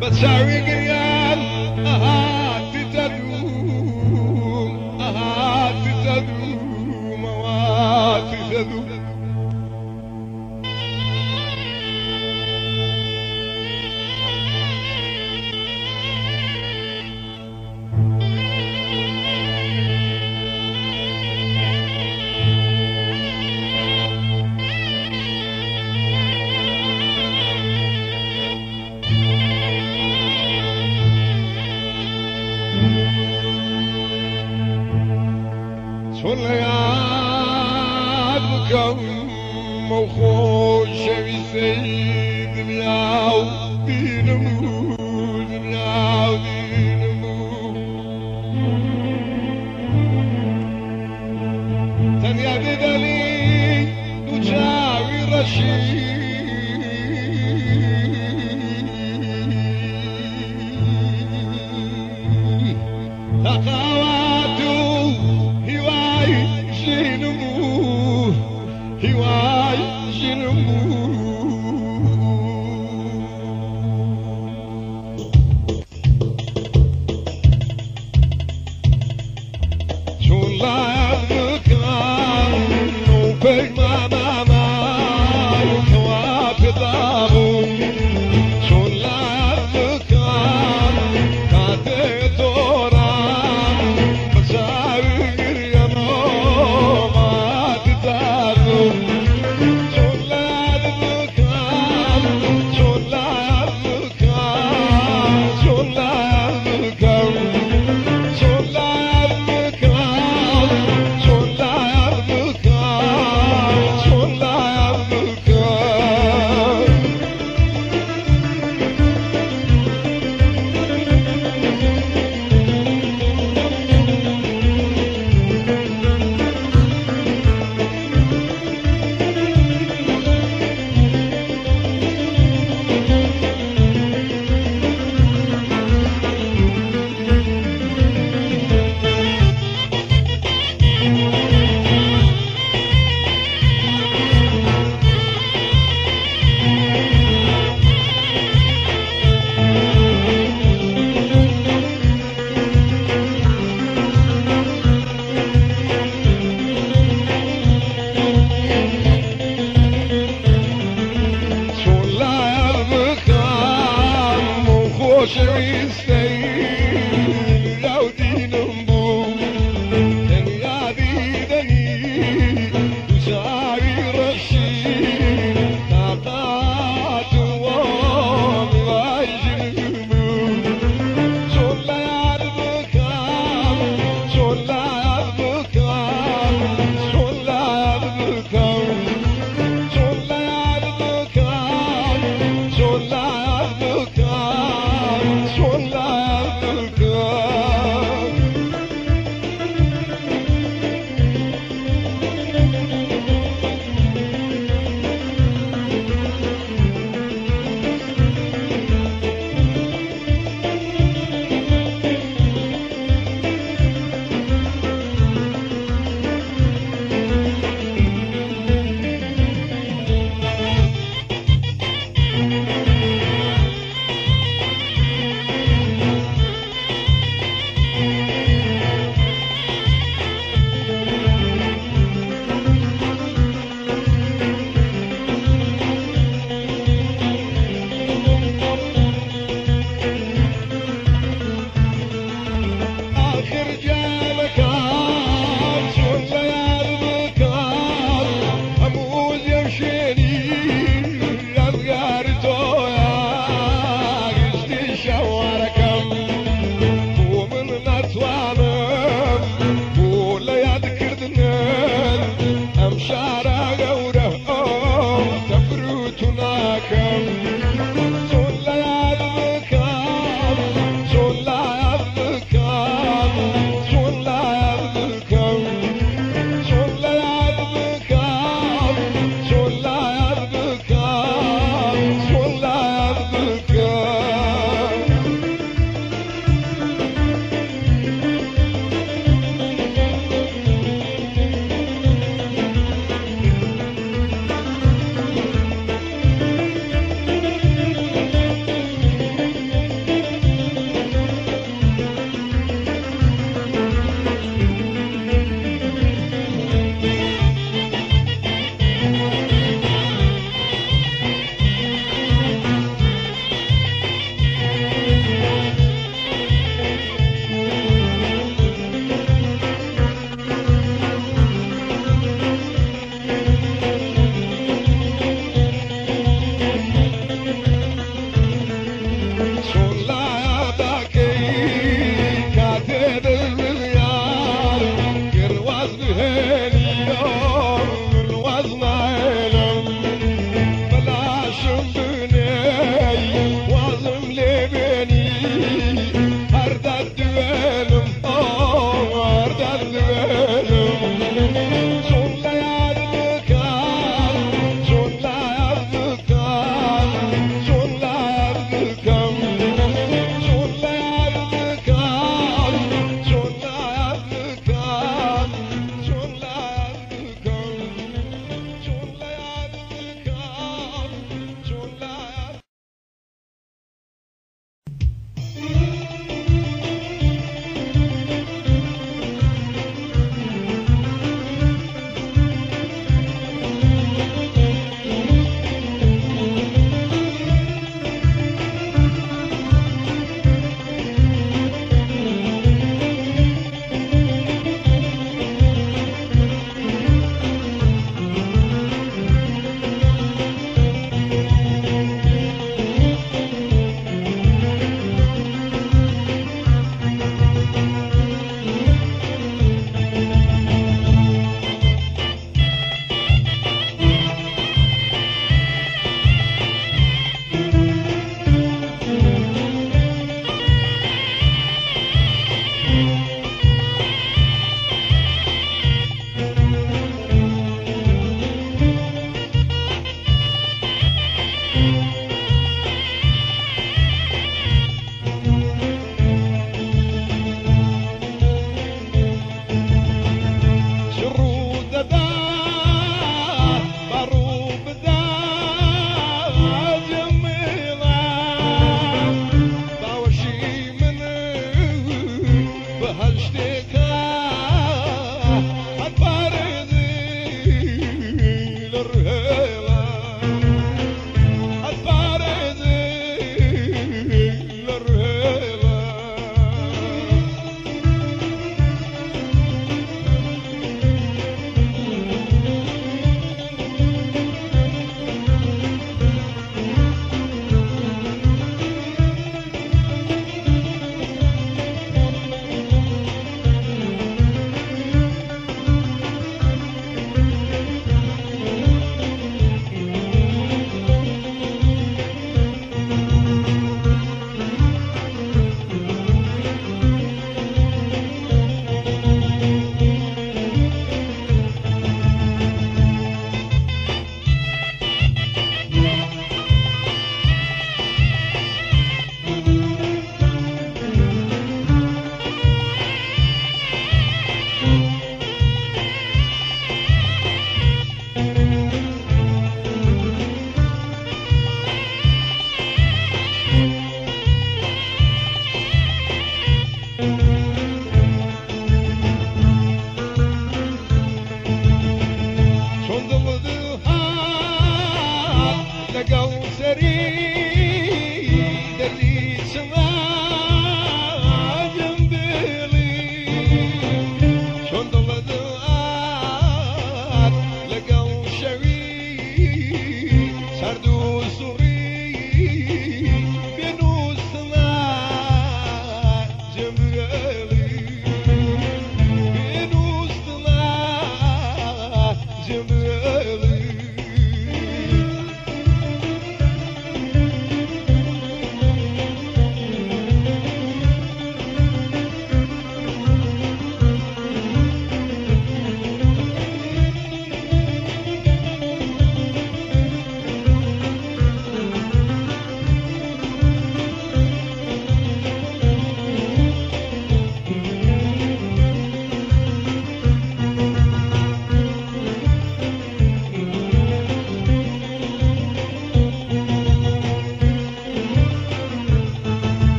but sorry again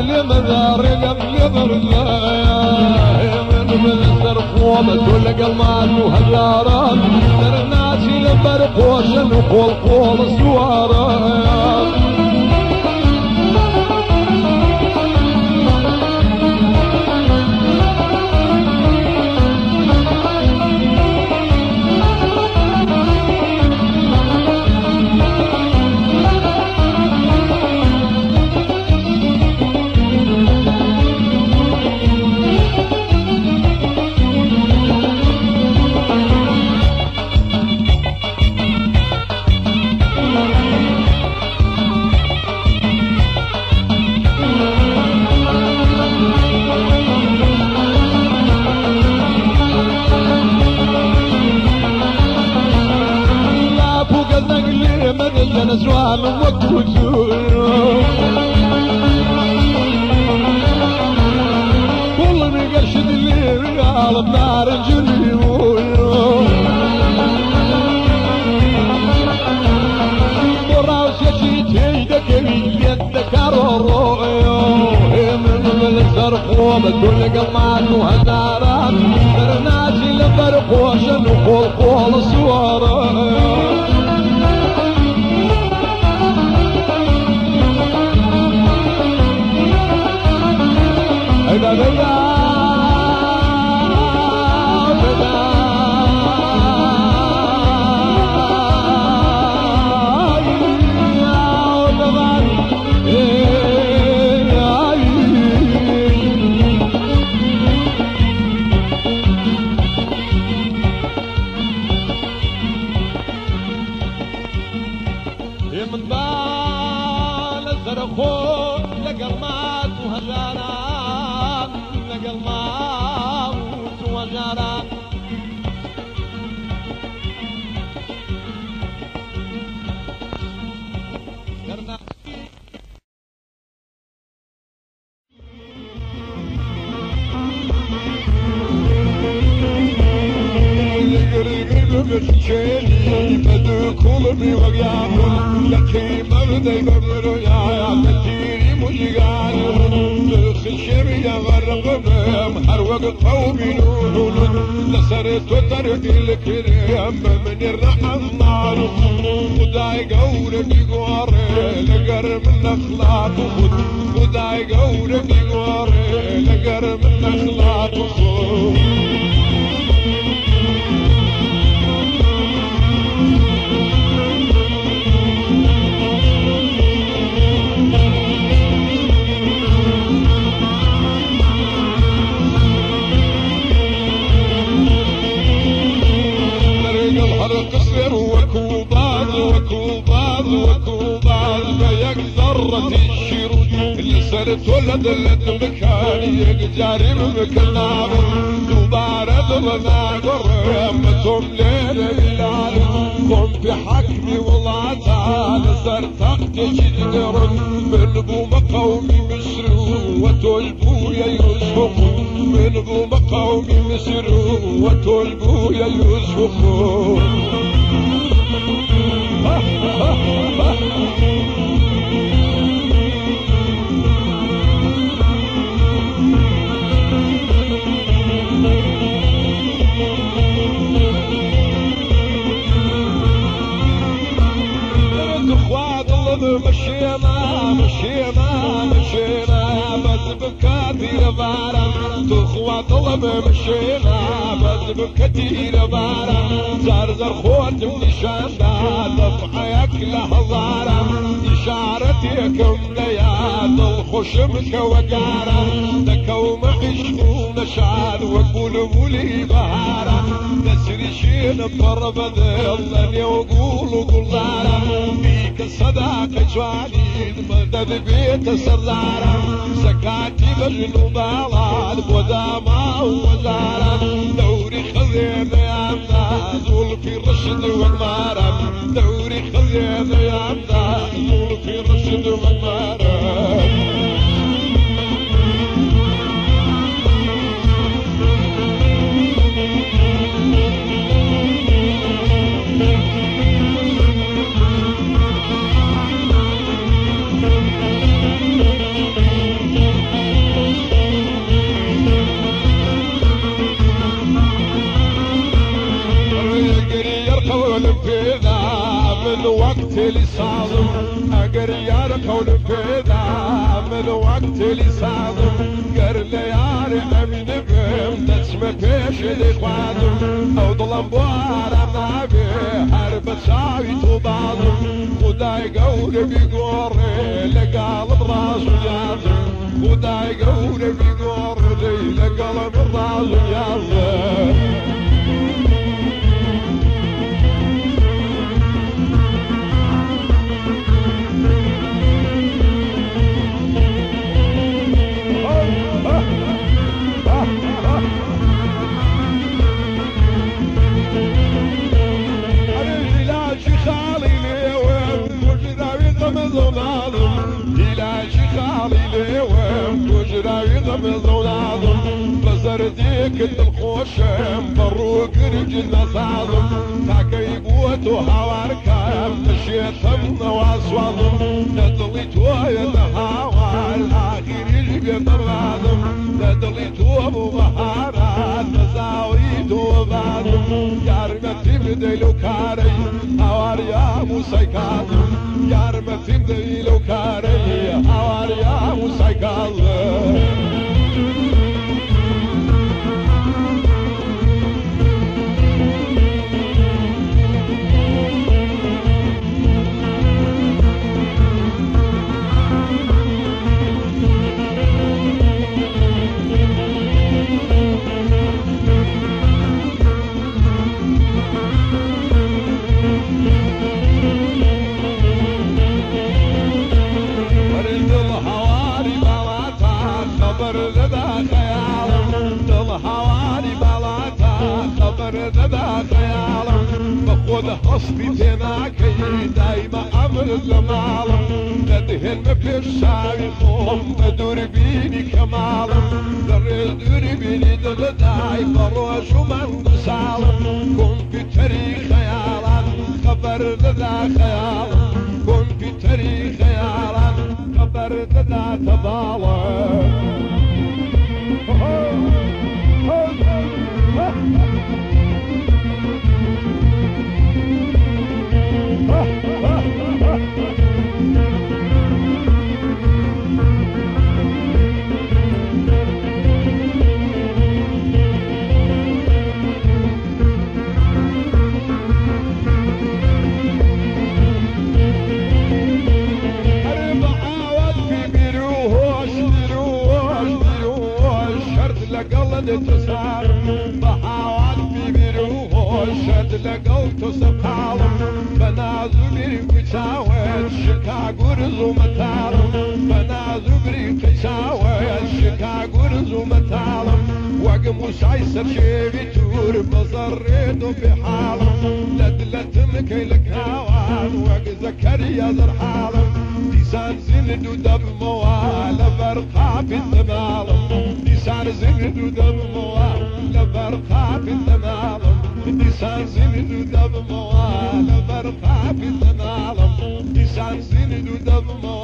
المذار قبل من بالسرق ومدول قلمان وهزاران ترى الناس يلبر قوشن وقول قول سواران وبدل قمان وهنارات برناجي لفرق وشن قول قول صورة. لد مكاني يقجاري بمكناب دوبارة ضلنا قرمتهم ليلة بلال قم في حكمي والله تعالى صرت اقتشد قرن من بو مقومي مصر وتلبو يا يوسف من بو مقومي مصر وتلبو يا يوسف مشينا بكثير بارا تخوى طلب مشينا. بس بكثير بارا زار زار خوت بنشان دفع ياكل هزارا إشارتكم لياد الخشم كوقارا دكو معشقون شاد. وقول بولي بهارا نسري شين الضرب ذل يقول قلارا بيك الصداقة جواليد مدد بيت سرزارا سكاتي بجنوب على وداما وزارا دوري خذينا يا الناس في رشد ومارا دوري خذينا يا الناس في رشد من وقت اللي صادم اقر يا قول فيدا من وقت اللي صادم قر ليالي امين بهم تسمى بيش اللي خوادم أو ظلم بوارا نابي حرب ساوي تبادم خداي قول بيقور لقالب راسو يازم خداي قول بيقور لقالب راسو يازم بزرديك الخوشم بروك رجلنا صادم تاكيبوت وهواركام مشيتم نواصوالم ندليت وينهاوى الآخر البيت الرادم ندليت وبهارات مزاوريت وبادم يارمتي بديلو كاري هوار يا موسى كاظم يارمتي بديلو كاري هوار يا موسى كاظم كون في كمبيوتري خبر تباوى تسار بحاول في بيروش شرط لقلد تسقال بنازو بريك شاوت شيكاغو رزو متال بنازو بريك شاوت شيكاغو رزو متال وقم سايسر شيبي لسان زند ودم موال فرقا في الثمال لسان زند ودم موال فرقا في الثمال لسان زند ودم موال فرقا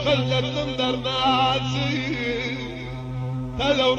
أو عشق اللبن در ناسي تلو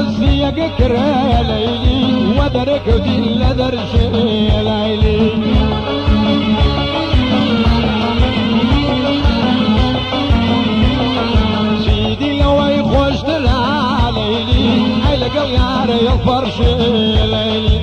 بس فيك يا ليلي ودرك ودين لدر شيء ليلي سيدي لو يخش ليلي هاي لقى الغار يغفر شيء ليلي.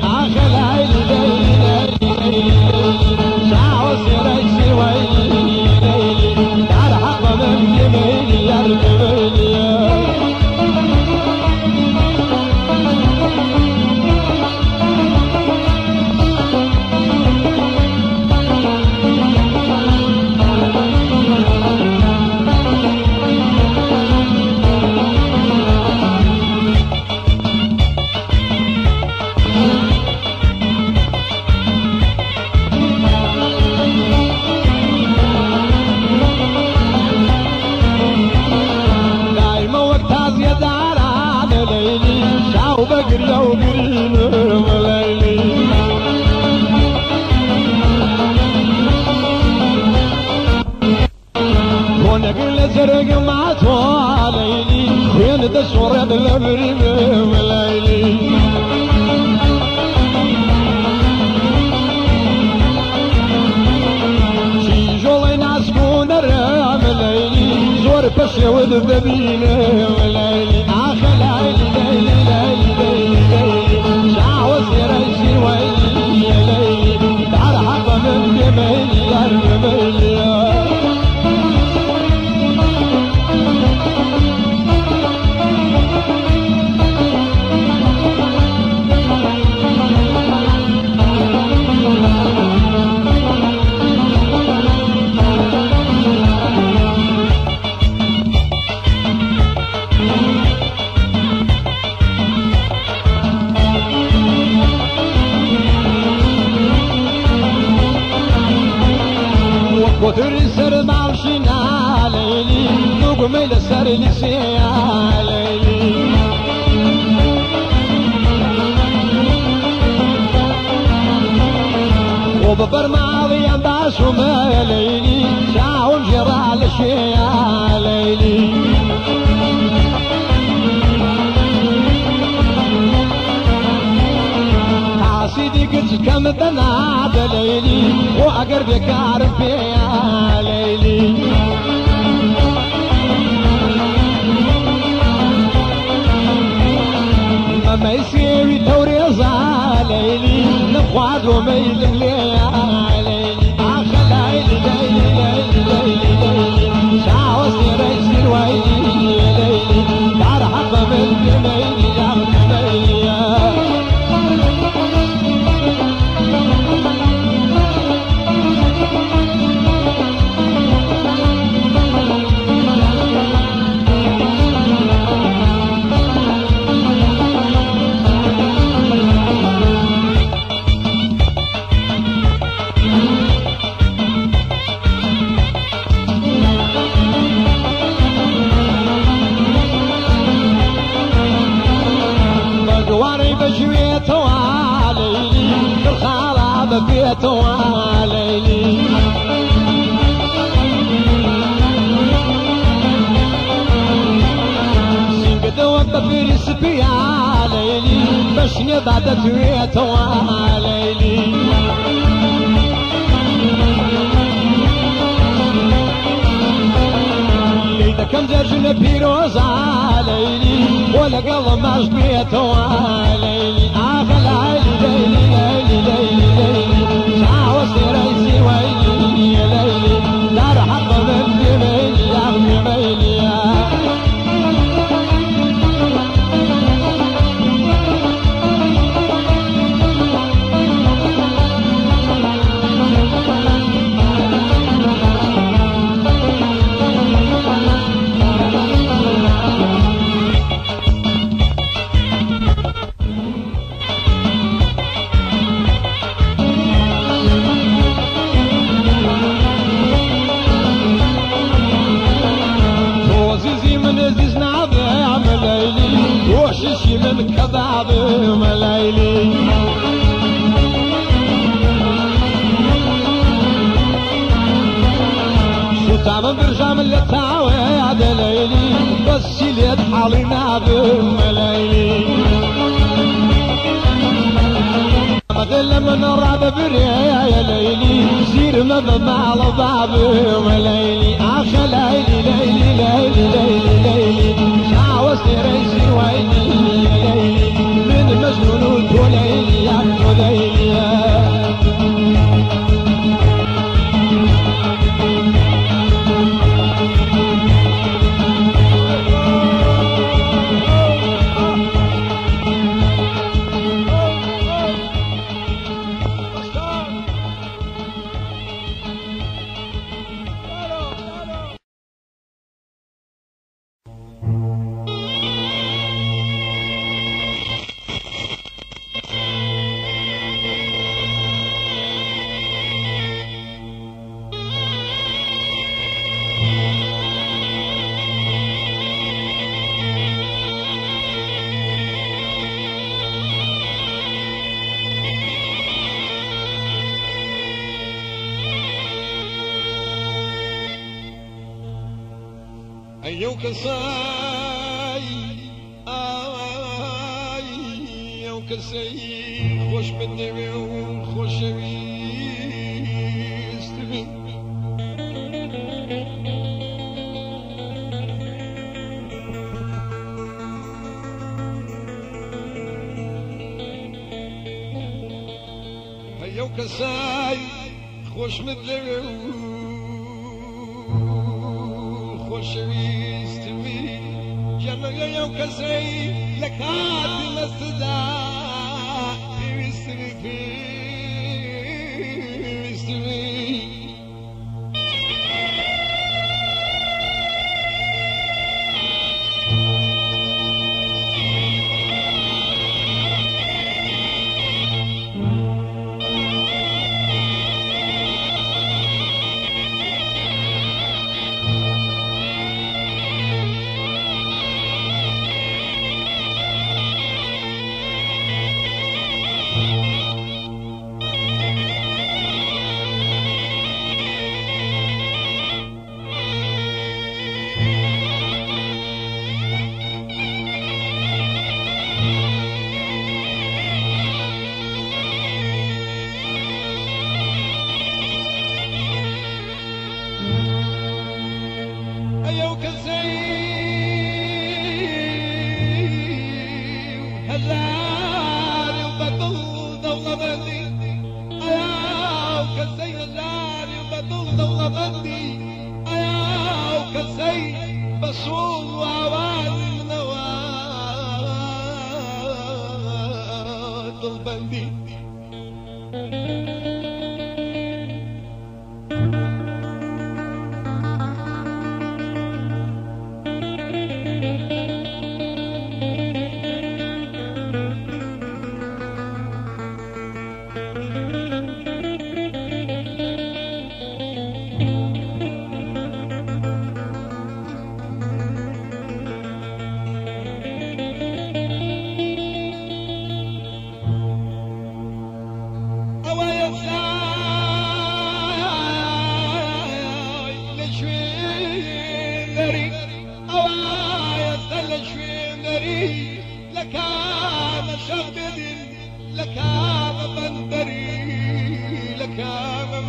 الذبينه وببرمالي يا باس وماليلي شاول جرال يا ليلي سيدي قلت كم بنات ليلي وعقربي كارب يا ليلي. ما يسير دوري زعليني نقعد وما يلم ليه I glavom, aš nije to aj. cansei, ai, eu cansei, roxo pendeu, eu roxo este Eu cansei, roxo é me deu, say لشوين دري لكان شغدي لكان بندري لكان